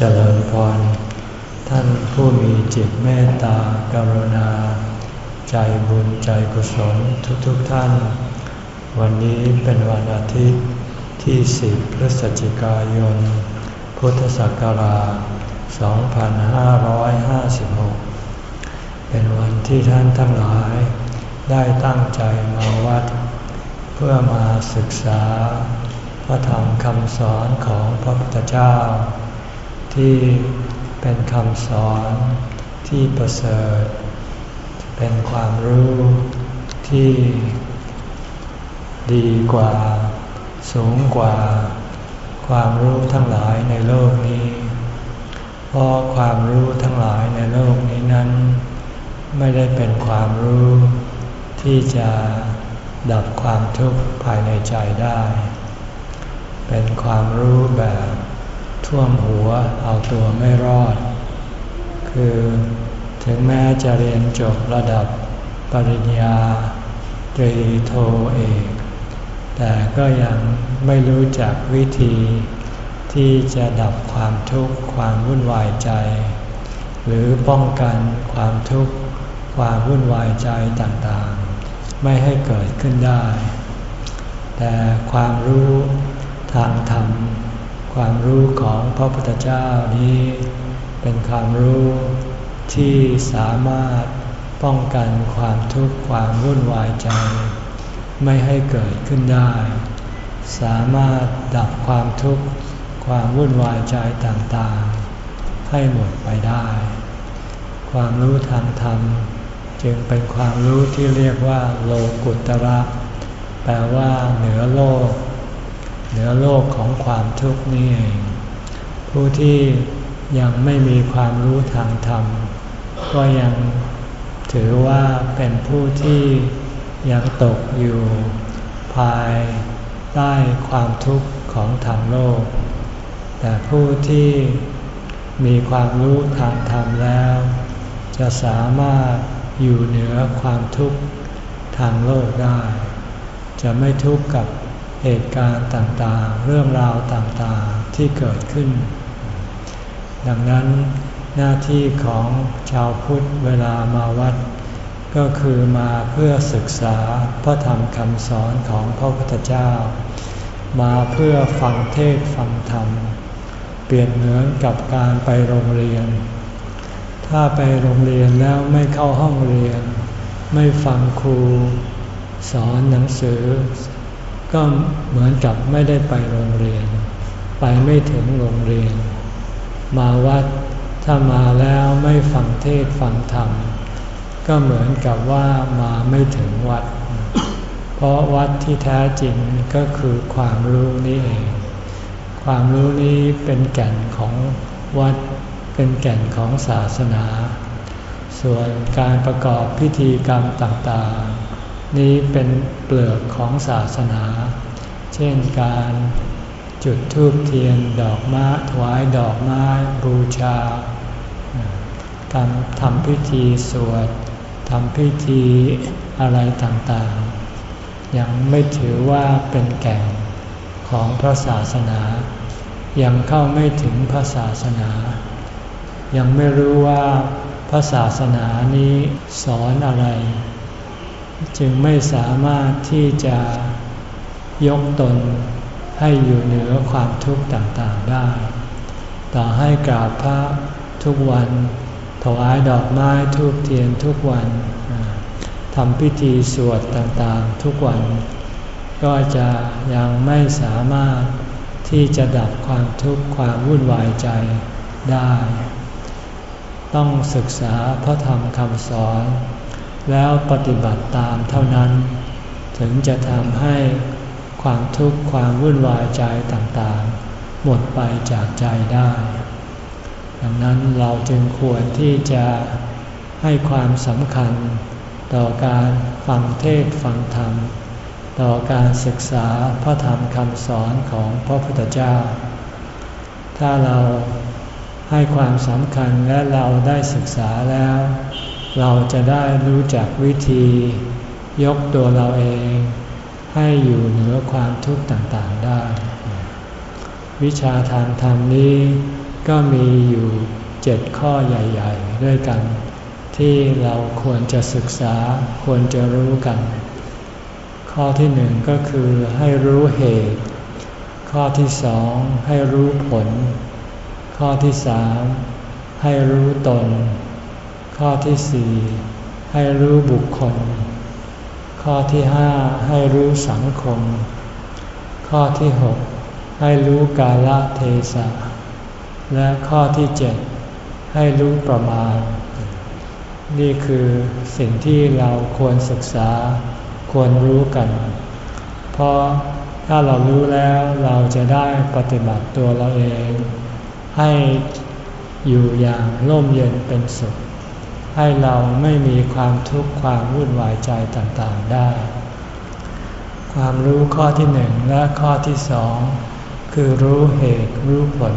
เจริญพร ท่านผู้มีจิตเมตตากรุณา ใจบุญใจกุศลทุกๆทท่าน วันนี้เป็นวันอาทิตย์ที่สิบพฤศจิกายน พุทธศักราช 2556 เป็นวันที่ท่านทั้งหลาย ได้ตั้งใจมาวัด เพื่อมาศึกษา พระธรรมคำสอนของพระพุทธเจ้า ที่เป็นคำสอนที่ประเสริฐ เป็นความรู้ที่ดีกว่า สูงกว่า ความรู้ทั้งหลายในโลกนี้ เพราะความรู้ทั้งหลายในโลกนี้นั้น ไม่ได้เป็นความรู้ที่จะดับความทุกข์ภายในใจได้ เป็นความรู้แบบ ท่วมหัวเอาตัวไม่รอด คือถึงแม้จะเรียนจบระดับปริญญาตรีโทเอก แต่ก็ยังไม่รู้จักวิธีที่จะดับความทุกข์ความวุ่นวายใจ หรือป้องกันความทุกข์ความวุ่นวายใจต่างๆ ไม่ให้เกิดขึ้นได้ แต่ความรู้ทางธรรม ความรู้ของพระพุทธเจ้านี้ เป็นความรู้ที่สามารถป้องกันความทุกข์ความวุ่นวายใจ ไม่ให้เกิดขึ้นได้ สามารถดับความทุกข์ความวุ่นวายใจต่างๆ ให้หมดไปได้ ความรู้ทางธรรม จึงเป็นความรู้ที่เรียกว่า โลกุตระ แปลว่าเหนือโลก เหนือโลกของความทุกข์นี่เอง ผู้ที่ยังไม่มีความรู้ทางธรรม ก็ยังถือว่าเป็นผู้ที่ยังตกอยู่ภายใต้ความทุกข์ของทางโลก แต่ผู้ที่มีความรู้ทางธรรมแล้ว จะสามารถอยู่เหนือความทุกข์ทางโลกได้ จะไม่ทุกข์กับ เหตุการณ์ต่างๆ เรื่องราวต่างๆที่เกิดขึ้น ดังนั้นหน้าที่ของชาวพุทธเวลามาวัด ก็คือมาเพื่อศึกษาพระธรรมคำสอนของพระพุทธเจ้า มาเพื่อฟังเทศฟังธรรม เปลี่ยนเหมือนกับการไปโรงเรียน ถ้าไปโรงเรียนแล้วไม่เข้าห้องเรียน ไม่ฟังครู สอนหนังสือ ก็เหมือนกับไม่ได้ไปโรงเรียน ไปไม่ถึงโรงเรียน มาวัดถ้ามาแล้วไม่ฟังเทศฟังธรรม ก็เหมือนกับว่ามาไม่ถึงวัด เพราะวัดที่แท้จริงก็คือความรู้นี่เอง ความรู้นี้เป็นแก่นของวัด เป็นแก่นของศาสนา ส่วนการประกอบพิธีกรรมต่าง นี้เป็นเปลือกของศาสนา เช่นการจุดธูปเทียนดอกไม้ถวายดอกไม้บูชาการทำพิธีสวดทำพิธีอะไรต่างๆ ยังไม่ถือว่าเป็นแก่นของพระศาสนา ยังเข้าไม่ถึงพระศาสนา ยังไม่รู้ว่าพระศาสนานี้สอนอะไร จึงไม่สามารถที่จะยกตนให้อยู่เหนือความทุกข์ต่างๆได้ ต่อให้กราบพระทุกวัน ถวายดอกไม้ทุกเทียนทุกวันทำพิธีสวดต่างๆทุกวัน ก็จะยังไม่สามารถที่จะดับความทุกข์ความวุ่นวายใจได้ ต้องศึกษาพระธรรมคำสอน แล้วปฏิบัติตามเท่านั้น ถึงจะทำให้ความทุกข์ความวุ่นวายใจต่างๆ หมดไปจากใจได้ ดังนั้นเราจึงควรที่จะให้ความสำคัญ ต่อการฟังเทศฟังธรรม ต่อการศึกษาพระธรรมคำสอนของพระพุทธเจ้า ถ้าเราให้ความสำคัญและเราได้ศึกษาแล้ว เราจะได้รู้จักวิธี ยกตัวเราเอง ให้อยู่เหนือความทุกข์ต่างๆได้ วิชาทางธรรมนี้ก็มีอยู่เจ็ดข้อใหญ่ๆ ด้วยกัน ที่เราควรจะศึกษาควรจะรู้กัน ข้อที่หนึ่งก็คือให้รู้เหตุ ข้อที่สองให้รู้ผล ข้อที่สามให้รู้ตน ข้อที่สี่ให้รู้บุคคล ข้อที่ห้าให้รู้สังคม ข้อที่หกให้รู้กาลเทศะ และข้อที่เจ็ดให้รู้ประมาณ นี่คือสิ่งที่เราควรศึกษาควรรู้กัน เพราะถ้าเรารู้แล้วเราจะได้ปฏิบัติตัวเราเอง ให้อยู่อย่างร่มเย็นเป็นสุข ให้เราไม่มีความทุกข์ความวุ่นวายใจต่างๆได้ ความรู้ข้อที่หนึ่งและข้อที่สองคือรู้เหตุรู้ผล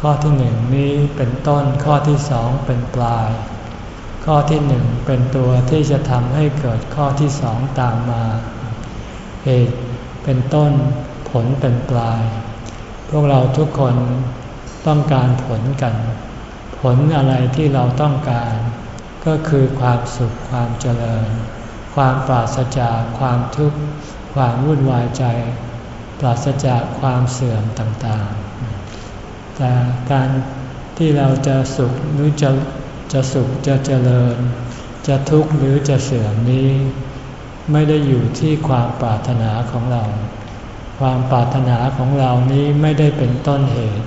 ข้อที่หนึ่งนี้เป็นต้นข้อที่สองเป็นปลาย ข้อที่หนึ่งเป็นตัวที่จะทำให้เกิดข้อที่สองตามมา เหตุเป็นต้นผลเป็นปลาย พวกเราทุกคนต้องการผลกัน ผลอะไรที่เราต้องการ ก็คือความสุขความเจริญ ความปราศจากความทุกข์ความวุ่นวายใจ ปราศจากความเสื่อมต่างๆ แต่การที่เราจะสุขหรือจะจะสุขจะเจริญ จะทุกข์หรือจะเสื่อมนี้ ไม่ได้อยู่ที่ความปรารถนาของเรา ความปรารถนาของเรานี้ไม่ได้เป็นต้นเหตุ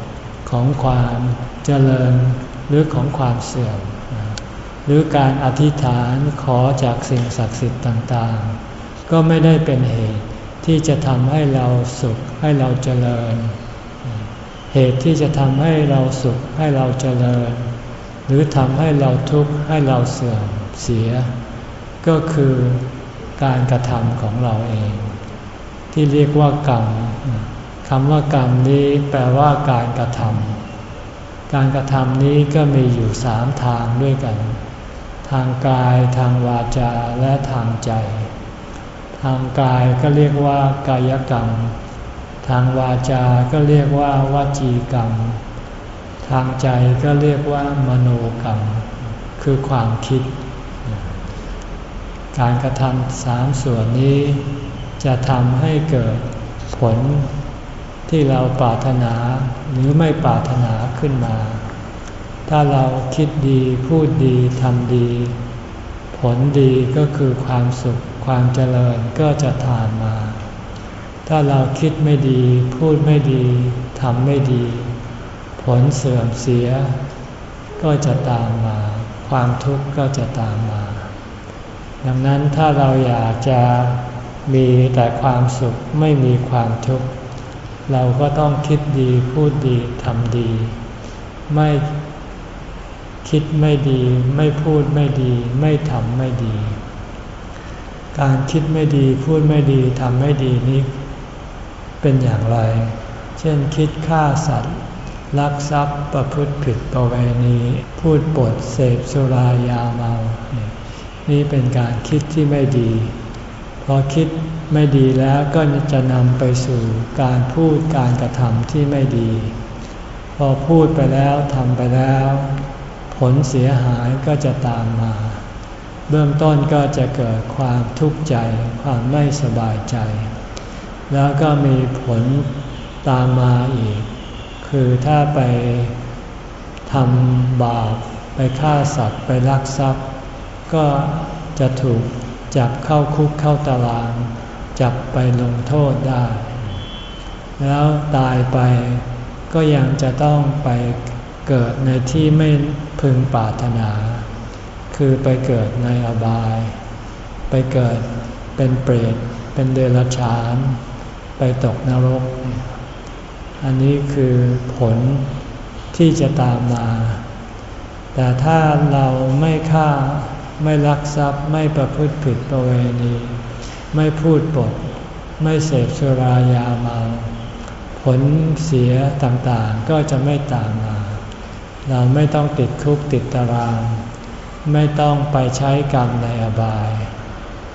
ของความเจริญ หรือของความเสื่อม หรือการอธิษฐานขอจากสิ่งศักดิ์สิทธิ์ต่างๆ ก็ไม่ได้เป็นเหตุที่จะทำให้เราสุขให้เราเจริญ เหตุที่จะทำให้เราสุขให้เราเจริญ หรือทำให้เราทุกข์ให้เราเสื่อมเสีย ก็คือการกระทำของเราเอง ที่เรียกว่ากรรมคำว่ากรรมนี้แปลว่าการกระทำ การกระทำนี้ก็มีอยู่สามทางด้วยกัน ทางกายทางวาจาและทางใจ ทางกายก็เรียกว่ากายกรรม ทางวาจา ก็เรียกว่าวาจีกรรม ทางใจก็เรียกว่ามโนกรรม คือความคิด การกระทำสามส่วนนี้จะทำให้เกิดผล ที่เราปรารถนาหรือไม่ปรารถนาขึ้นมา ถ้าเราคิดดีพูดดีทำดี ผลดีก็คือความสุขความเจริญก็จะทานมา ถ้าเราคิดไม่ดี พูดไม่ดีทำไม่ดี ผลเสื่อมเสีย ก็จะตามมา ความทุกข์ก็จะตามมา ดังนั้นถ้าเราอยากจะมีแต่ความสุขไม่มีความทุกข์ เราก็ต้องคิดดีพูดดีทำดี ไม่คิดไม่ดี ไม่พูดไม่ดี ไม่ทำไม่ดี การคิดไม่ดีพูดไม่ดีทำไม่ดีนี้เป็นอย่างไร เช่นคิดฆ่าสัตว์ลักทรัพย์ประพฤติผิดประเวณี พูดปดเสพสุรายาเมา นี่เป็นการคิดที่ไม่ดี พอคิด ไม่ดีแล้วก็จะนำไปสู่การพูดการกระทำที่ไม่ดี พอพูดไปแล้วทำไปแล้ว ผลเสียหายก็จะตามมา เบื้องต้นก็จะเกิดความทุกข์ใจ ความไม่สบายใจ แล้วก็มีผลตามมาอีก คือถ้าไปทำบาปไปฆ่าสัตว์ไปลักทรัพย์ ก็จะถูกจับเข้าคุกเข้าตาราง จับไปลงโทษได้ แล้วตายไปก็ยังจะต้องไปเกิดในที่ไม่พึงปรารถนา คือไปเกิดในอบาย ไปเกิดเป็นเปรต เป็นเดรัจฉาน ไปตกนรก อันนี้คือผลที่จะตามมา แต่ถ้าเราไม่ฆ่าไม่ลักทรัพย์ไม่ประพฤติผิดประเวณี ไม่พูดปด ไม่เสพสุรายาเมา ผลเสียต่างๆก็จะไม่ตามมา เราไม่ต้องติดคุกติดตาราง ไม่ต้องไปใช้กรรมในอบาย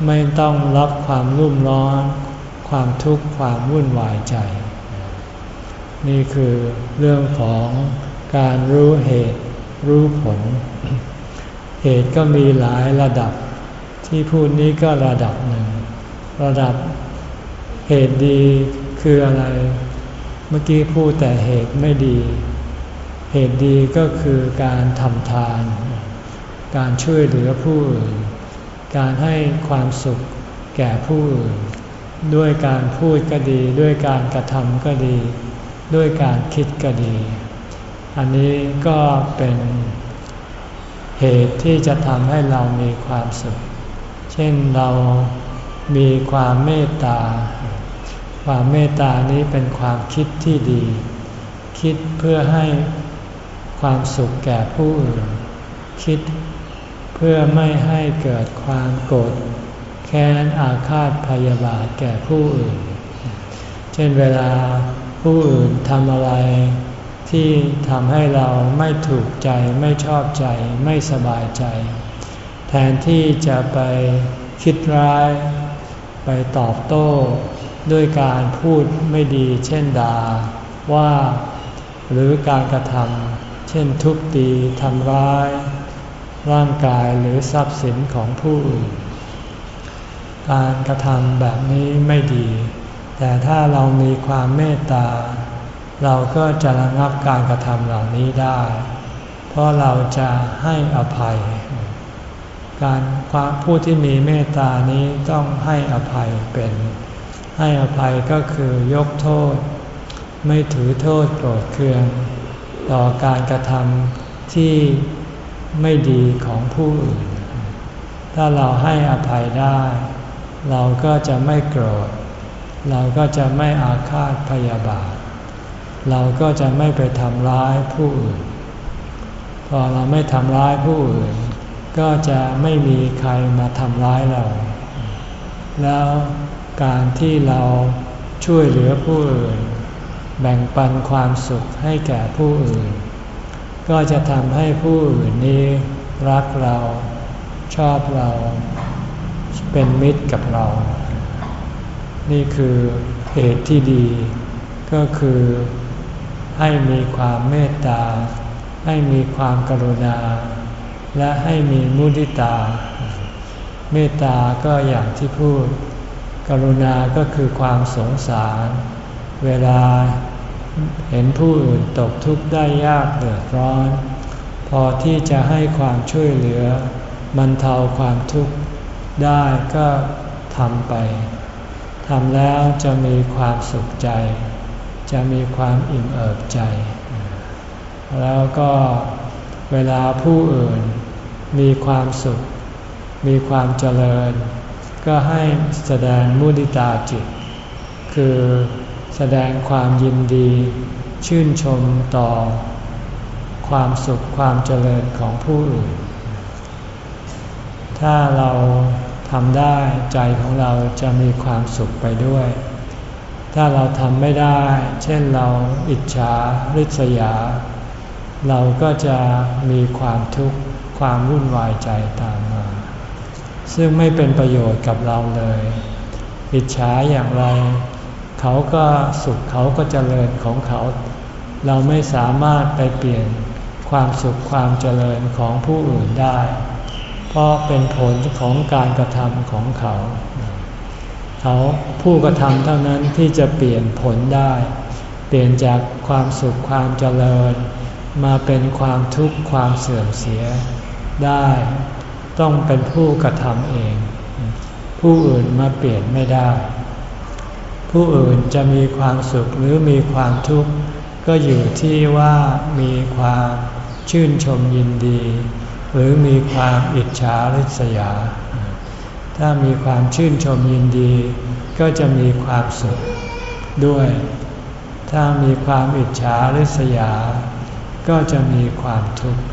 ไม่ต้องรับความรุ่มร้อน ความทุกข์ความวุ่นวายใจ นี่คือเรื่องของการรู้เหตุรู้ผล เหตุก็มีหลายระดับ ที่พูดนี้ก็ระดับหนึ่ง ระดับเหตุดีคืออะไร เมื่อกี้พูดแต่เหตุไม่ดี เหตุดีก็คือการทำทาน การช่วยเหลือผู้อื่น การให้ความสุขแก่ผู้อื่น ด้วยการพูดก็ดี ด้วยการกระทำก็ดี ด้วยการคิดก็ดี อันนี้ก็เป็นเหตุที่จะทำให้เรามีความสุข เช่นเรา มีความเมตตา ความเมตตานี้เป็นความคิดที่ดี คิดเพื่อให้ความสุขแก่ผู้อื่น คิดเพื่อไม่ให้เกิดความโกรธแค้นอาฆาตพยาบาทแก่ผู้อื่น เช่นเวลาผู้อื่นทำอะไรที่ทำให้เราไม่ถูกใจไม่ชอบใจไม่สบายใจ แทนที่จะไปคิดร้าย ไปตอบโต้ด้วยการพูดไม่ดีเช่นด่าว่าหรือการกระทำเช่นทุบตีทำร้าย ร่างกายหรือทรัพย์สินของผู้อื่น การกระทำแบบนี้ไม่ดี แต่ถ้าเรามีความเมตตา เราก็จะระงับการกระทำเหล่านี้ได้ เพราะเราจะให้อภัย การผู้ที่มีเมตตานี้ต้องให้อภัยเป็น ให้อภัยก็คือยกโทษ ไม่ถือโทษโกรธเคือง ต่อการกระทำที่ไม่ดีของผู้อื่น ถ้าเราให้อภัยได้ เราก็จะไม่โกรธ เราก็จะไม่อาฆาตพยาบาท เราก็จะไม่ไปทำร้ายผู้อื่น พอเราไม่ทำร้ายผู้อื่น ก็จะไม่มีใครมาทำร้ายเรา แล้วการที่เราช่วยเหลือผู้อื่น แบ่งปันความสุขให้แก่ผู้อื่น ก็จะทำให้ผู้อื่นนี้ รักเราชอบเราเป็นมิตรกับเรา นี่คือเหตุที่ดี ก็คือให้มีความเมตตา ให้มีความกรุณา และให้มีมุทิตา เมตตาก็อย่างที่พูด กรุณาก็คือความสงสาร เวลาเห็นผู้อื่นตกทุกข์ได้ยากเดือดร้อน พอที่จะให้ความช่วยเหลือบรรเทาความทุกข์ได้ก็ทำไปทำแล้วจะมีความสุขใจ จะมีความอิ่มเอิบใจ แล้วก็ เวลาผู้อื่นมีความสุข มีความเจริญ ก็ให้แสดงมุติตาจิต คือแสดงความยินดี ชื่นชมต่อ ความสุขความเจริญของผู้อื่น ถ้าเราทำได้ใจของเราจะมีความสุขไปด้วย ถ้าเราทำไม่ได้ เช่นเราอิจฉาริษยา เราก็จะมีความทุกข์ความวุ่นวายใจตามมา ซึ่งไม่เป็นประโยชน์กับเราเลย อิจฉาอย่างไร เขาก็สุขเขาก็เจริญของเขา เราไม่สามารถไปเปลี่ยนความสุขความเจริญของผู้อื่นได้ เพราะเป็นผลของการกระทำของเขา เขาผู้กระทำเท่านั้นที่จะเปลี่ยนผลได้ เปลี่ยนจากความสุขความเจริญ มาเป็นความทุกข์ความเสื่อมเสียได้ ต้องเป็นผู้กระทำเอง ผู้อื่นมาเปลี่ยนไม่ได้ ผู้อื่นจะมีความสุขหรือมีความทุกข์ก็อยู่ที่ว่ามีความชื่นชมยินดี หรือมีความอิจฉาริษยา ถ้ามีความชื่นชมยินดี ก็จะมีความสุขด้วย ถ้ามีความอิจฉาริษยา ก็จะมีความทุกข์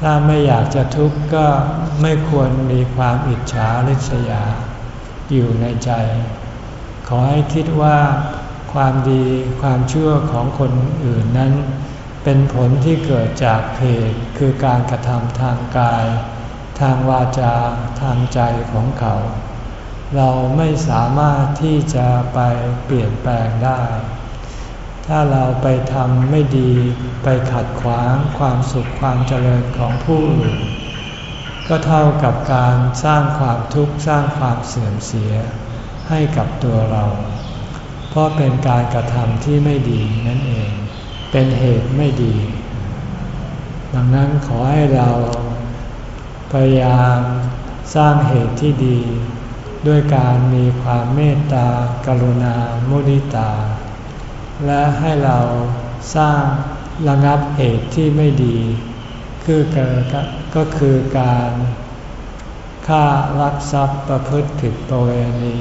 ถ้าไม่อยากจะทุกข์ก็ไม่ควรมีความอิจฉาริษยา อยู่ในใจ ขอให้คิดว่าความดีความชั่วของคนอื่นนั้น เป็นผลที่เกิดจากเหตุคือการกระทำทางกาย ทางวาจาทางใจของเขา เราไม่สามารถที่จะไปเปลี่ยนแปลงได้ ถ้าเราไปทำไม่ดีไปขัดขวางความสุขความเจริญของผู้อื่น ก็เท่ากับการสร้างความทุกข์สร้างความเสื่อมเสียให้กับตัวเรา เพราะเป็นการกระทำที่ไม่ดีนั่นเอง เป็นเหตุไม่ดี ดังนั้นขอให้เราพยายามสร้างเหตุที่ดี ด้วยการมีความเมตตากรุณามุนิตา และให้เราสร้างระงับเหตุที่ไม่ดี คือก็คือการฆ่ารักทรัพย์ประพฤติผิดประเวณี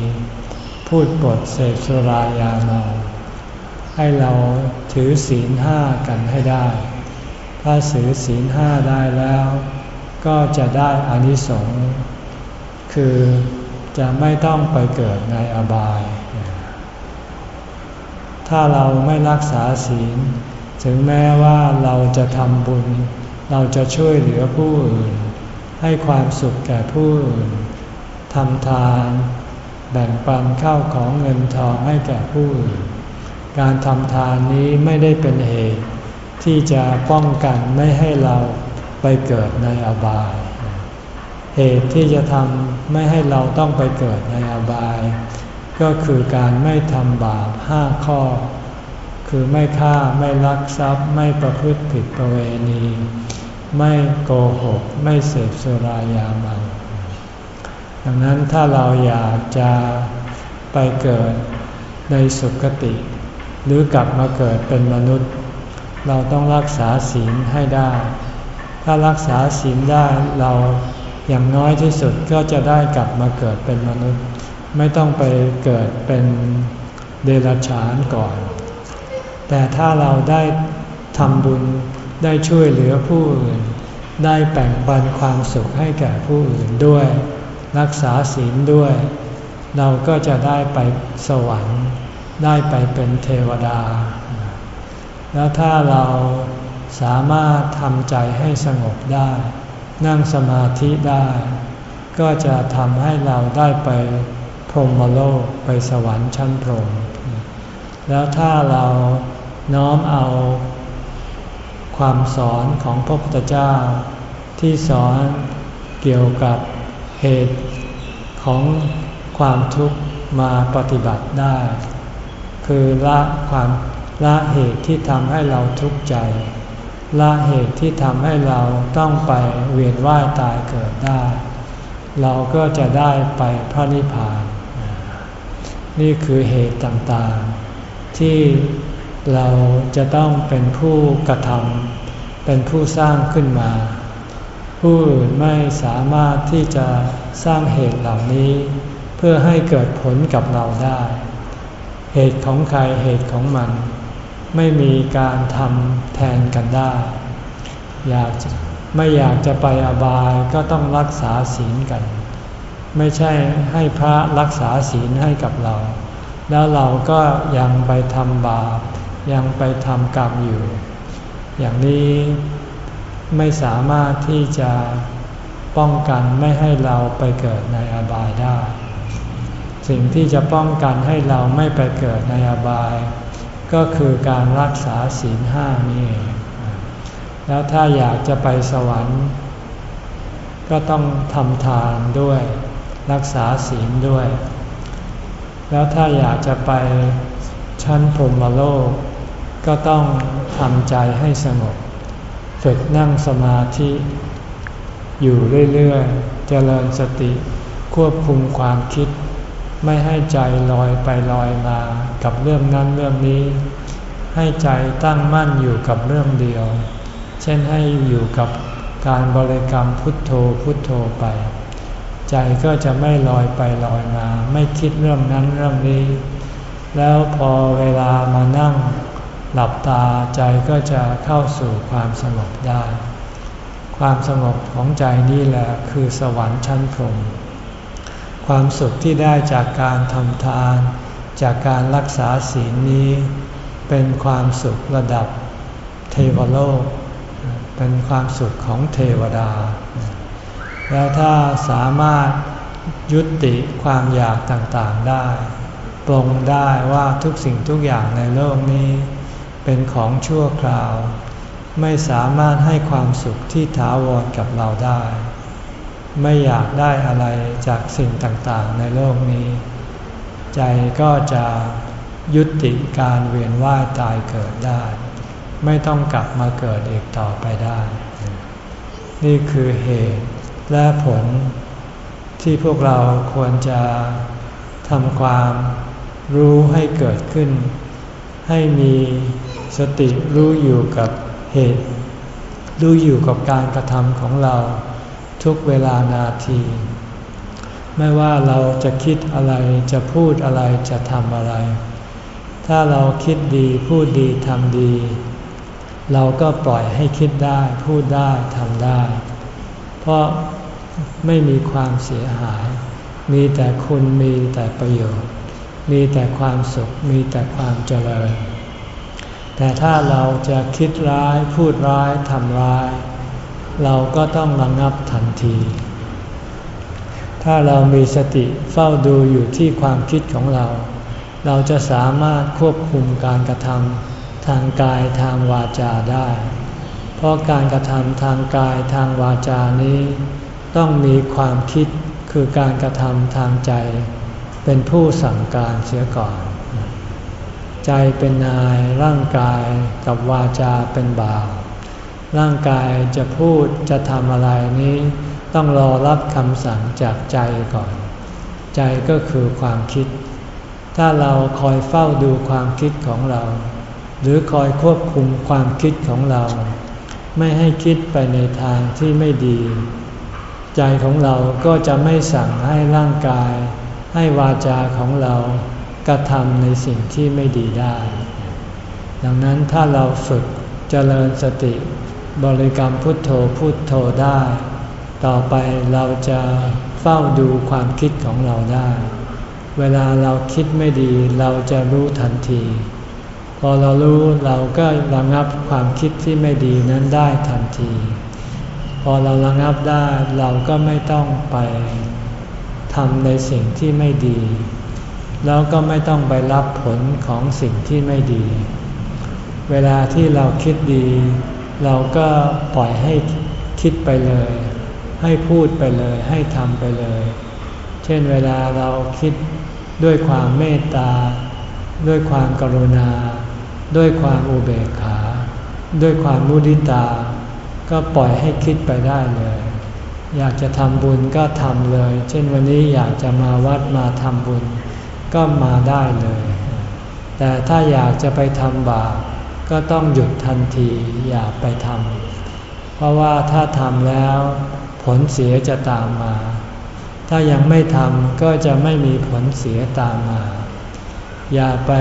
พูดปดเสพสุรายาเมาให้เราถือศีลห้ากันให้ได้ ถ้าถือศีลห้าได้แล้ว ก็จะได้อานิสงส์คือจะไม่ต้องไปเกิดในอบาย ถ้าเราไม่รักษาศีล ถึงแม้ว่าเราจะทำบุญ เราจะช่วยเหลือผู้อื่น ให้ความสุขแก่ผู้อื่นทำทาน แบ่งปันข้าวของเงินทองให้แก่ผู้อื่น การทำทานนี้ไม่ได้เป็นเหตุ ที่จะป้องกันไม่ให้เราไปเกิดในอบาย เหตุที่จะทำไม่ให้เราต้องไปเกิดในอบาย ก็คือการไม่ทำบาปห้าข้อ คือไม่ฆ่าไม่ลักทรัพย์ ไม่ประพฤติผิดประเวณี ไม่โกหก ไม่เสพสุรายาเมาดังนั้นถ้าเราอยากจะไปเกิดในสุคติ หรือกลับมาเกิดเป็นมนุษย์ เราต้องรักษาศีลให้ได้ ถ้ารักษาศีลได้เราอย่างน้อยที่สุดก็จะได้กลับมาเกิดเป็นมนุษย์ ไม่ต้องไปเกิดเป็นเดรัจฉานก่อน แต่ถ้าเราได้ทำบุญได้ช่วยเหลือผู้อื่น ได้แบ่งปันความสุขให้แก่ผู้อื่นด้วย รักษาศีลด้วย เราก็จะได้ไปสวรรค์ ได้ไปเป็นเทวดา แล้วถ้าเราสามารถทำใจให้สงบได้ นั่งสมาธิได้ ก็จะทำให้เราได้ไป พรหมโลกไปสวรรค์ชั้นพรหมแล้วถ้าเราน้อมเอา ความสอนของพระพุทธเจ้า ที่สอนเกี่ยวกับเหตุของความทุกข์มาปฏิบัติได้ คือละความละเหตุที่ทำให้เราทุกข์ใจ ละเหตุที่ทำให้เราต้องไปเวียนว่ายตายเกิดได้ เราก็จะได้ไปพระนิพพาน นี่คือเหตุต่างๆ ที่เราจะต้องเป็นผู้กระทำเป็นผู้สร้างขึ้นมา ผู้อื่นไม่สามารถที่จะสร้างเหตุเหล่านี้ เพื่อให้เกิดผลกับเราได้ เหตุของใครเหตุของมัน ไม่มีการทำแทนกันได้ อยากไม่อยากจะไปอบายก็ต้องรักษาศีลกัน ไม่ใช่ให้พระรักษาศีลให้กับเรา แล้วเราก็ยังไปทำบาปยังไปทำกรรมอยู่ อย่างนี้ไม่สามารถที่จะป้องกันไม่ให้เราไปเกิดในอบายได้ สิ่งที่จะป้องกันให้เราไม่ไปเกิดในอบาย ก็คือการรักษาศีลห้านี่แล้วถ้าอยากจะไปสวรรค์ ก็ต้องทำทานด้วย รักษาศีลด้วย แล้วถ้าอยากจะไปชั้นพรหมโลก ก็ต้องทำใจให้สงบ ฝึกนั่งสมาธิ อยู่เรื่อยๆ เจริญสติควบคุมความคิด ไม่ให้ใจลอยไปลอยมากับเรื่องนั้นเรื่องนี้ ให้ใจตั้งมั่นอยู่กับเรื่องเดียว เช่นให้อยู่กับการบริกรรมพุทโธพุทโธไป ใจก็จะไม่ลอยไปลอยมา ไม่คิดเรื่องนั้นเรื่องนี้ แล้วพอเวลามานั่งหลับตาใจก็จะเข้าสู่ความสงบได้ ความสงบของใจนี่แหละคือสวรรค์ชั้นพรหมความสุขที่ได้จากการทำทาน จากการรักษาศีลนี้ เป็นความสุขระดับเทวโลก เป็นความสุขของเทวดา แล้วถ้าสามารถยุติความอยากต่างๆได้ ปรงได้ว่าทุกสิ่งทุกอย่างในโลกนี้ เป็นของชั่วคราว ไม่สามารถให้ความสุขที่ถาวรกับเราได้ ไม่อยากได้อะไรจากสิ่งต่างๆในโลกนี้ ใจก็จะยุติการเวียนว่ายตายเกิดได้ ไม่ต้องกลับมาเกิดอีกต่อไปได้ นี่คือเหตุ และผลที่พวกเราควรจะทำความรู้ให้เกิดขึ้น ให้มีสติรู้อยู่กับเหตุ รู้อยู่กับการกระทำของเราทุกเวลานาที ไม่ว่าเราจะคิดอะไรจะพูดอะไรจะทำอะไร ถ้าเราคิดดีพูดดีทำดี เราก็ปล่อยให้คิดได้พูดได้ทำได้ เพราะ ไม่มีความเสียหาย มีแต่คุณมีแต่ประโยชน์ มีแต่ความสุข มีแต่ความเจริญ แต่ถ้าเราจะคิดร้ายพูดร้ายทำร้าย เราก็ต้องระงงับทันที ถ้าเรามีสติเฝ้าดูอยู่ที่ความคิดของเรา เราจะสามารถควบคุมการกระทำทางกายทางวาจาได้ เพราะการกระทำทางกายทางวาจานี้ ต้องมีความคิดคือการกระทำทางใจ เป็นผู้สั่งการเสียก่อน ใจเป็นนายร่างกายกับวาจาเป็นบ่าว ร่างกายจะพูดจะทำอะไรนี้ ต้องรอรับคำสั่งจากใจก่อน ใจก็คือความคิด ถ้าเราคอยเฝ้าดูความคิดของเรา หรือคอยควบคุมความคิดของเรา ไม่ให้คิดไปในทางที่ไม่ดี ใจของเราก็จะไม่สั่งให้ร่างกาย ให้วาจาของเรากระทำในสิ่งที่ไม่ดีได้ ดังนั้นถ้าเราฝึกเจริญสติ บริกรรมพุทโธพุทโธได้ ต่อไปเราจะเฝ้าดูความคิดของเราได้ เวลาเราคิดไม่ดีเราจะรู้ทันที พอเรารู้เราก็ระงับความคิดที่ไม่ดีนั้นได้ทันที พอเราระงับได้เราก็ไม่ต้องไปทำในสิ่งที่ไม่ดี แล้วก็ไม่ต้องไปรับผลของสิ่งที่ไม่ดี เวลาที่เราคิดดี เราก็ปล่อยให้คิดไปเลย ให้พูดไปเลยให้ทำไปเลย เช่นเวลาเราคิดด้วยความเมตตา ด้วยความกรุณา ด้วยความอุเบกขา ด้วยความมุดิตา ก็ปล่อยให้คิดไปได้เลย อยากจะทำบุญก็ทำเลย เช่นวันนี้อยากจะมาวัดมาทำบุญ ก็มาได้เลย แต่ถ้าอยากจะไปทำบาปก็ต้องหยุดทันทีอย่าไปทำเพราะว่าถ้าทำแล้วผลเสียจะตามมา ถ้ายังไม่ทำก็จะไม่มีผลเสียตามมา อย่าไป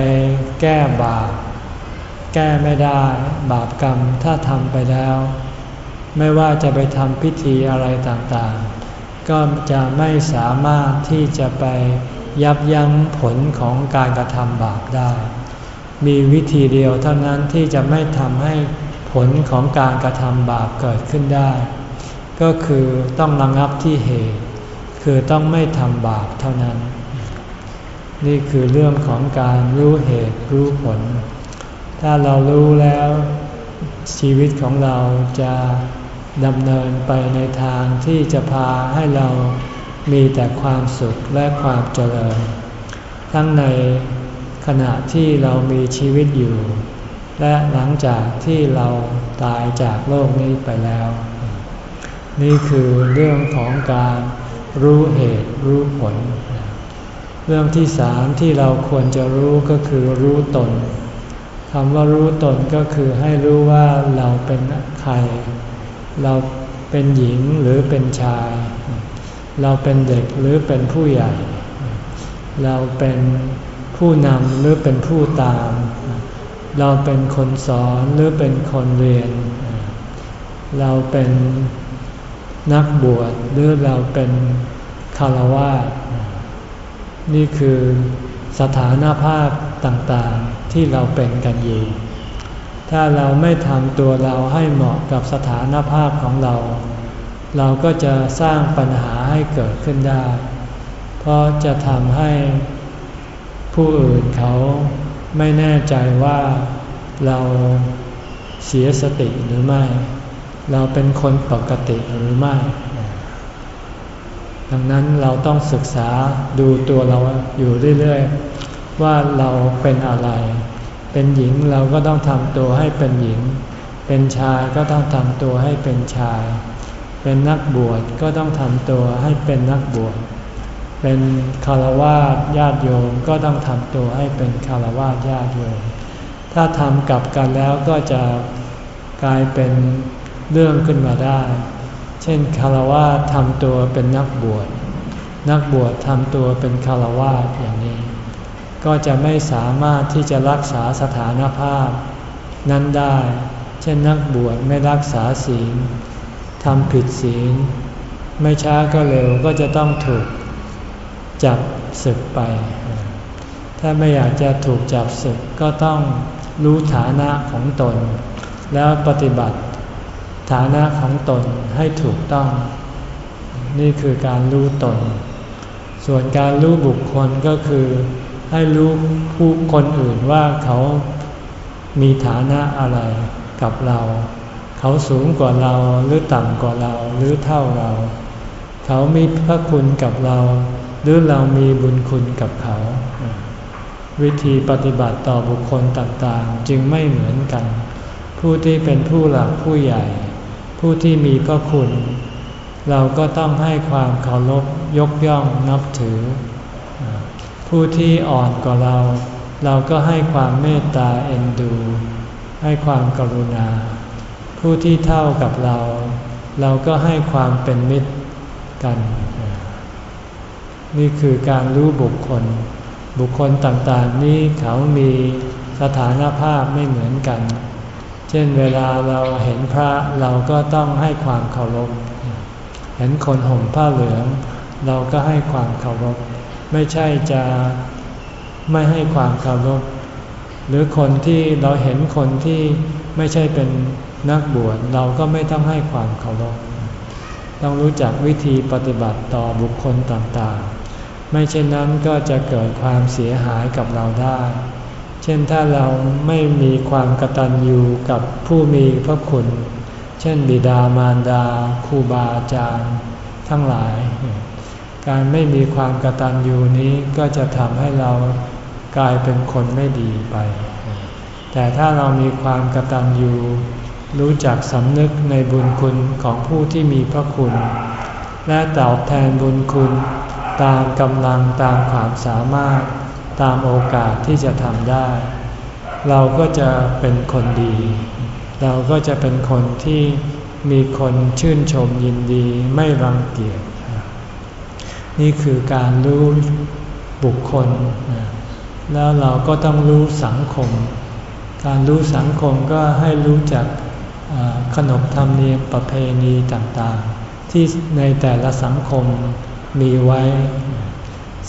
แก้บาป แก้ไม่ได้ บาปกรรมถ้าทำไปแล้ว ไม่ว่าจะไปทำพิธีอะไรต่างๆ ก็จะไม่สามารถที่จะไปยับยั้งผลของการกระทำบาปได้ มีวิธีเดียวเท่านั้นที่จะไม่ทำให้ผลของการกระทำบาปเกิดขึ้นได้ ก็คือต้องระงับที่เหตุ คือต้องไม่ทำบาปเท่านั้น นี่คือเรื่องของการรู้เหตุรู้ผล ถ้าเรารู้แล้วชีวิตของเราจะ ดำเนินไปในทางที่จะพาให้เรามีแต่ความสุขและความเจริญ ทั้งในขณะที่เรามีชีวิตอยู่ และหลังจากที่เราตายจากโลกนี้ไปแล้ว นี่คือเรื่องของการรู้เหตุรู้ผล เรื่องที่สามที่เราควรจะรู้ก็คือรู้ตนคำว่ารู้ตนก็คือให้รู้ว่าเราเป็นใคร เราเป็นหญิงหรือเป็นชาย เราเป็นเด็กหรือเป็นผู้ใหญ่ เราเป็นผู้นำหรือเป็นผู้ตาม เราเป็นคนสอนหรือเป็นคนเรียน เราเป็นนักบวชหรือเราเป็นคารวะนี่คือสถานภาพต่างๆที่เราเป็นกันอยู่ ถ้าเราไม่ทำตัวเราให้เหมาะกับสถานภาพของเรา เราก็จะสร้างปัญหาให้เกิดขึ้นได้ เพราะจะทำให้ผู้อื่นเขาไม่แน่ใจว่าเราเสียสติหรือไม่ เราเป็นคนปกติหรือไม่ ดังนั้นเราต้องศึกษาดูตัวเราอยู่เรื่อย ๆ ว่าเราเป็นอะไร เป็นหญิงเราก็ต้องทำตัวให้เป็นหญิง เป็นชายก็ต้องทำตัวให้เป็นชาย เป็นนักบวชก็ต้องทำตัวให้เป็นนักบวช เป็นคารวะญาติโยมก็ต้องทำตัวให้เป็นคารวะญาติโยม ถ้าทำกลับกันแล้วก็จะกลายเป็นเรื่องขึ้นมาได้ เช่นคารวะทำตัวเป็นนักบวช นักบวชทำตัวเป็นคารวะอย่างนี้ ก็จะไม่สามารถที่จะรักษาสถานภาพ นั้นได้ เช่นนักบวชไม่รักษาศีลทำผิดศีล ไม่ช้าก็เร็วก็จะต้องถูกจับศึกไป ถ้าไม่อยากจะถูกจับศึกก็ต้องรู้ฐานะของตน แล้วปฏิบัติฐานะของตนให้ถูกต้อง นี่คือการรู้ตน ส่วนการรู้บุคคลก็คือ ให้รู้ผู้คนอื่นว่าเขามีฐานะอะไรกับเรา เขาสูงกว่าเราหรือต่ำกว่าเราหรือเท่าเรา เขามีพระคุณกับเรา หรือเรามีบุญคุณกับเขา วิธีปฏิบัติต่อบุคคลต่างๆ จึงไม่เหมือนกัน ผู้ที่เป็นผู้หลักผู้ใหญ่ ผู้ที่มีพระคุณ เราก็ต้องให้ความเคารพยกย่องนับถือ ผู้ที่อ่อนกว่าเรา เราก็ให้ความเมตตาเอ็นดู ให้ความกรุณา ผู้ที่เท่ากับเรา เราก็ให้ความเป็นมิตรกัน นี่คือการรู้บุคคล บุคคลต่างๆนี้เขามีสถานภาพไม่เหมือนกัน เช่นเวลาเราเห็นพระเราก็ต้องให้ความเคารพ เห็นคนห่มผ้าเหลือง เราก็ให้ความเคารพ ไม่ใช่จะไม่ให้ความเคารพหรือคนที่เราเห็นคนที่ไม่ใช่เป็นนักบวชเราก็ไม่ต้องให้ความเคารพต้องรู้จักวิธีปฏิบัติต่อบุคคลต่างๆ ไม่เช่นนั้นก็จะเกิดความเสียหายกับเราได้ เช่นถ้าเราไม่มีความกตัญญูกับผู้มีพระคุณ เช่นบิดามารดาครูบาอาจารย์ ทั้งหลาย การไม่มีความกตัญญูนี้ก็จะทำให้เรากลายเป็นคนไม่ดีไป แต่ถ้าเรามีความกตัญญูรู้จักสำนึกในบุญคุณของผู้ที่มีพระคุณ และตอบแทนบุญคุณตามกำลังตามความสามารถตามโอกาสที่จะทำได้ เราก็จะเป็นคนดี เราก็จะเป็นคนที่มีคนชื่นชมยินดีไม่รังเกียจ นี่คือการรู้บุคคล แล้วเราก็ต้องรู้สังคม การรู้สังคมก็ให้รู้จักขนบธรรมเนียมประเพณีต่างๆ ที่ในแต่ละสังคมมีไว้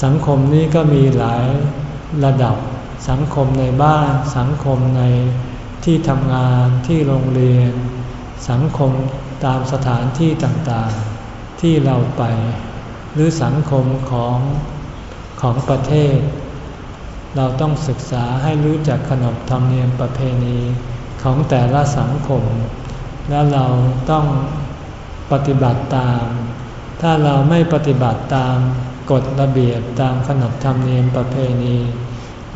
สังคมนี้ก็มีหลายระดับสังคมในบ้าน สังคมในที่ทำงานที่โรงเรียน สังคมตามสถานที่ต่างๆ ที่เราไป หรือสังคมของของประเทศ เราต้องศึกษาให้รู้จักขนบธรรมเนียมประเพณีของแต่ละสังคม แล้วเราต้องปฏิบัติตาม ถ้าเราไม่ปฏิบัติตามกฎระเบียบตามขนบธรรมเนียมประเพณี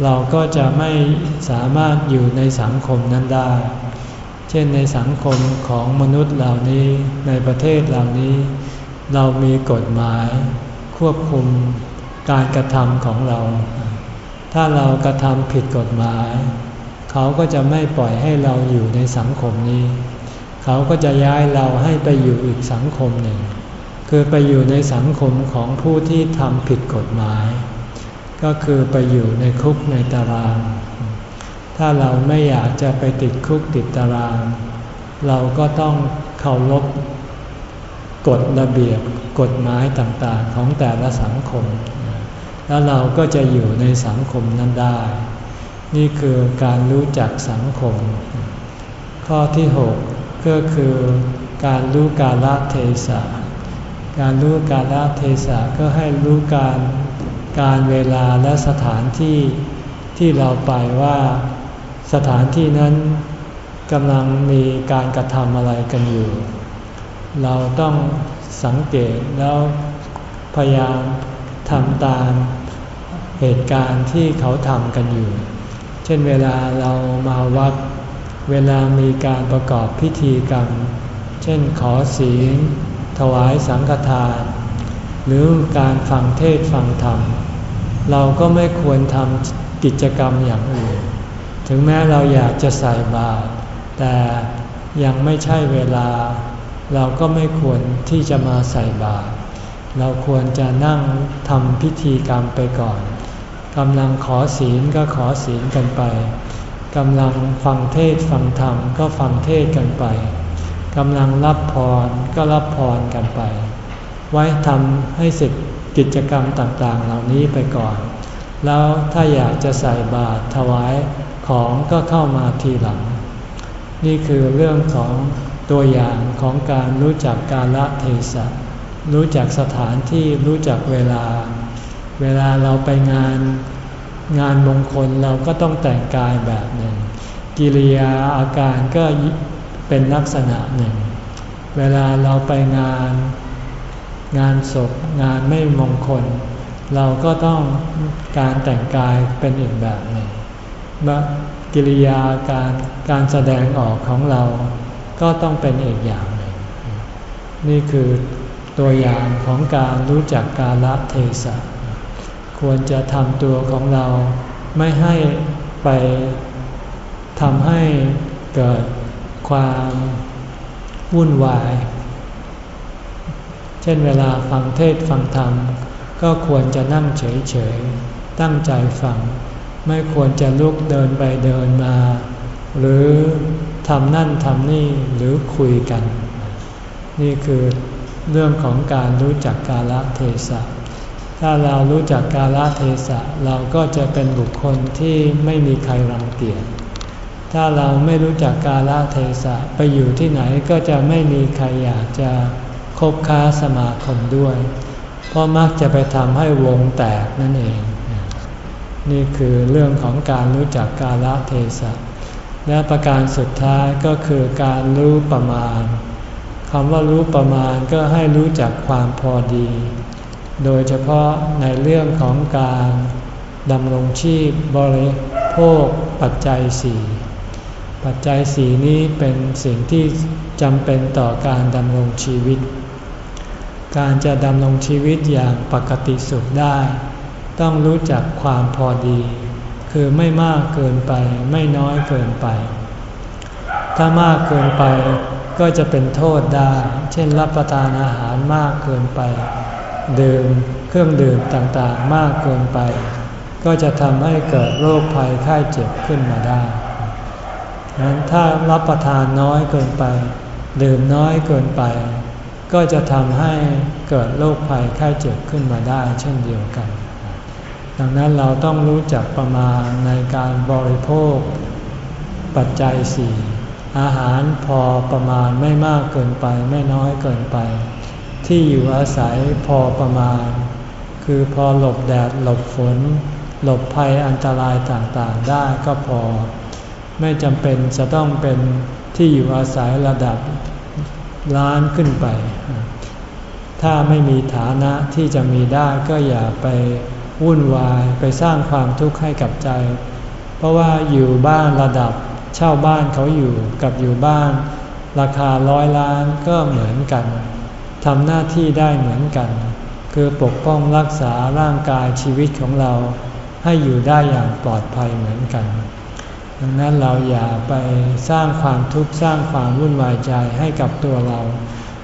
เราก็จะไม่สามารถอยู่ในสังคมนั้นได้ เช่นในสังคมของมนุษย์เหล่านี้ในประเทศเหล่านี้ เรามีกฎหมายควบคุมการกระทำของเรา ถ้าเรากระทำผิดกฎหมาย เขาก็จะไม่ปล่อยให้เราอยู่ในสังคมนี้ เขาก็จะย้ายเราให้ไปอยู่อีกสังคมหนึ่ง คือไปอยู่ในสังคมของผู้ที่ทำผิดกฎหมาย ก็คือไปอยู่ในคุกในตาราง ถ้าเราไม่อยากจะไปติดคุกติดตาราง เราก็ต้องเคารพ กฎระเบียบกฎหมายต่างๆของแต่ละสังคม แล้วเราก็จะอยู่ในสังคมนั้นได้ นี่คือการรู้จักสังคม ข้อที่ 6 ก็คือการรู้กาลเทศะการรู้กาลเทศะก็ให้รู้การการเวลาและสถานที่ที่เราไปว่าสถานที่นั้นกำลังมีการกระทำอะไรกันอยู่ เราต้องสังเกตแล้วพยายามทำตามเหตุการณ์ที่เขาทำกันอยู่ เช่นเวลาเรามาวัด เวลามีการประกอบพิธีกรรม เช่นขอศีล ถวายสังฆทาน หรือการฟังเทศฟังธรรม เราก็ไม่ควรทำกิจกรรมอย่างอื่น ถึงแม้เราอยากจะใส่บาตรแต่ยังไม่ใช่เวลา เราก็ไม่ควรที่จะมาใส่บาตรเราควรจะนั่งทำพิธีกรรมไปก่อนกำลังขอศีลก็ขอศีลกันไปกำลังฟังเทศฟังธรรมก็ฟังเทศกันไปกำลังรับพรก็รับพรกันไป ไว้ทำให้เสร็จกิจกรรมต่างๆ เหล่านี้ไปก่อน แล้วถ้าอยากจะใส่บาตรถวายของก็เข้ามาทีหลัง นี่คือเรื่องของ ตัวอย่างของการรู้จักกาลเทศะรู้จักสถานที่รู้จักเวลา เวลาเราไปงานงานมงคลเราก็ต้องแต่งกายแบบหนึ่ง กิริยาอาการก็เป็นลักษณะหนึ่ง เวลาเราไปงาน งานศพงานไม่มงคล เราก็ต้องการแต่งกายเป็นอีกแบบหนึ่งกิริยาการการแสดงออกของเรา ก็ต้องเป็นอีกอย่างหนึ่งนี่คือตัวอย่างของการรู้จักกาลเทศะควรจะทำตัวของเราไม่ให้ไปทำให้เกิดความวุ่นวาย เช่นเวลาฟังเทศฟังธรรม ก็ควรจะนั่งเฉยๆ ตั้งใจฟัง ไม่ควรจะลุกเดินไปเดินมา หรือ ทำนั่นทำนี่หรือคุยกัน นี่คือเรื่องของการรู้จักกาลเทศะ ถ้าเรารู้จักกาลเทศะเราก็จะเป็นบุคคลที่ไม่มีใครรังเกียจ ถ้าเราไม่รู้จักกาลเทศะไปอยู่ที่ไหนก็จะไม่มีใครอยากจะคบค้าสมาคมด้วย เพราะมักจะไปทำให้วงแตกนั่นเอง นี่คือเรื่องของการรู้จักกาลเทศะ และประการสุดท้ายก็คือการรู้ประมาณคำว่ารู้ประมาณก็ให้รู้จักความพอดี โดยเฉพาะในเรื่องของการดำรงชีพบริโภคปัจจัยสี่ปัจจัยสีนี้เป็นสิ่งที่จำเป็นต่อการดำรงชีวิต การจะดำรงชีวิตอย่างปกติสุขได้ ต้องรู้จักความพอดี คือไม่มากเกินไปไม่น้อยเกินไป ถ้ามากเกินไปก็จะเป็นโทษได้ เช่นรับประทานอาหารมากเกินไป ดื่มเครื่องดื่มต่างๆมากเกินไป ก็จะทำให้เกิดโรคภัยไข้เจ็บขึ้นมาได้ดังนั้นถ้ารับประทานน้อยเกินไป ดื่มน้อยเกินไป ก็จะทำให้เกิดโรคภัยไข้เจ็บขึ้นมาได้ เช่นเดียวกัน ดังนั้นเราต้องรู้จักประมาณในการบริโภค ปัจจัยสี่อาหารพอประมาณไม่มากเกินไปไม่น้อยเกินไป ที่อยู่อาศัยพอประมาณ คือพอหลบแดดหลบฝน หลบภัยอันตรายต่างๆได้ก็พอ ไม่จำเป็นจะต้องเป็นที่อยู่อาศัยระดับล้านขึ้นไป ถ้าไม่มีฐานะที่จะมีได้ก็อย่าไป วุ่นวายไปสร้างความทุกข์ให้กับใจ เพราะว่าอยู่บ้านระดับเช่าบ้านเขาอยู่กับอยู่บ้าน ราคาร้อยล้านก็เหมือนกันทำหน้าที่ได้เหมือนกัน คือปกป้องรักษาร่างกายชีวิตของเราให้อยู่ได้อย่างปลอดภัยเหมือนกัน ดังนั้นเราอย่าไปสร้างความทุกข์สร้างความวุ่นวายใจให้กับตัวเรา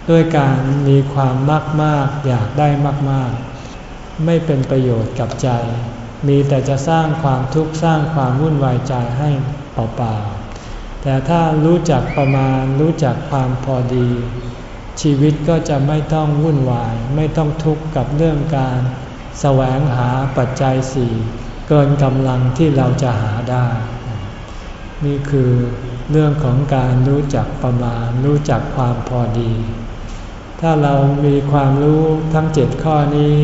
ด้วยการมีความมากมากอยากได้มากๆ ไม่เป็นประโยชน์กับใจ มีแต่จะสร้างความทุกข์สร้างความวุ่นวายใจให้เปล่าๆ แต่ถ้ารู้จักประมาณรู้จักความพอดี ชีวิตก็จะไม่ต้องวุ่นวาย ไม่ต้องทุกข์กับเรื่องการแสวงหาปัจจัยสี่เกินกำลังที่เราจะหาได้ นี่คือเรื่องของการรู้จักประมาณ รู้จักความพอดี ถ้าเรามีความรู้ทั้งเจ็ดข้อนี้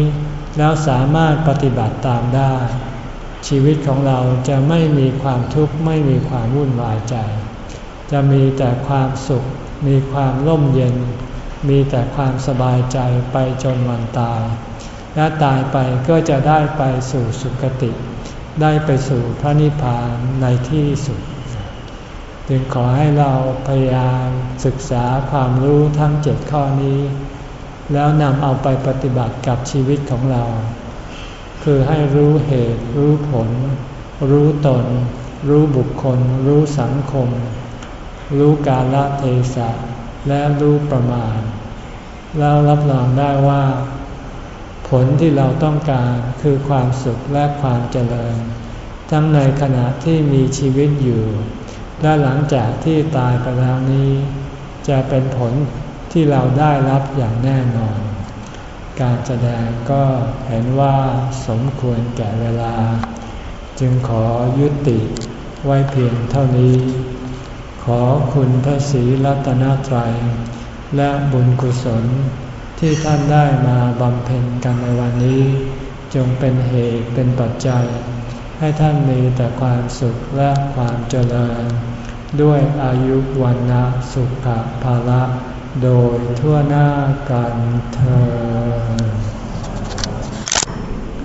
แล้วสามารถปฏิบัติตามได้ ชีวิตของเราจะไม่มีความทุกข์ไม่มีความวุ่นวายใจ จะมีแต่ความสุข มีความร่มเย็น มีแต่ความสบายใจไปจนวันตาย และตายไปก็จะได้ไปสู่สุคติ ได้ไปสู่พระนิพพานในที่สุดจึงขอให้เราพยายามศึกษาความรู้ทั้งเจ็ดข้อนี้ แล้วนำเอาไปปฏิบัติกับชีวิตของเรา คือให้รู้เหตุ รู้ผล รู้ตน รู้บุคคล รู้สังคม รู้กาลเทศะและรู้ประมาณ แล้วรับรองได้ว่า ผลที่เราต้องการคือความสุขและความเจริญ ทั้งในขณะที่มีชีวิตอยู่ และหลังจากที่ตายไปแล้วนี้ จะเป็นผล ที่เราได้รับอย่างแน่นอน การแสดงก็เห็นว่าสมควรแก่เวลา จึงขอยุติไว้เพียงเท่านี้ ขอคุณพระศรีรัตนตรัย และบุญกุศลที่ท่านได้มาบำเพ็ญกันในวันนี้ จงเป็นเหตุเป็นปัจจัย ให้ท่านมีแต่ความสุขและความเจริญ ด้วยอายุวันนะสุขภาละ โดยทั่วหน้ากันเธอ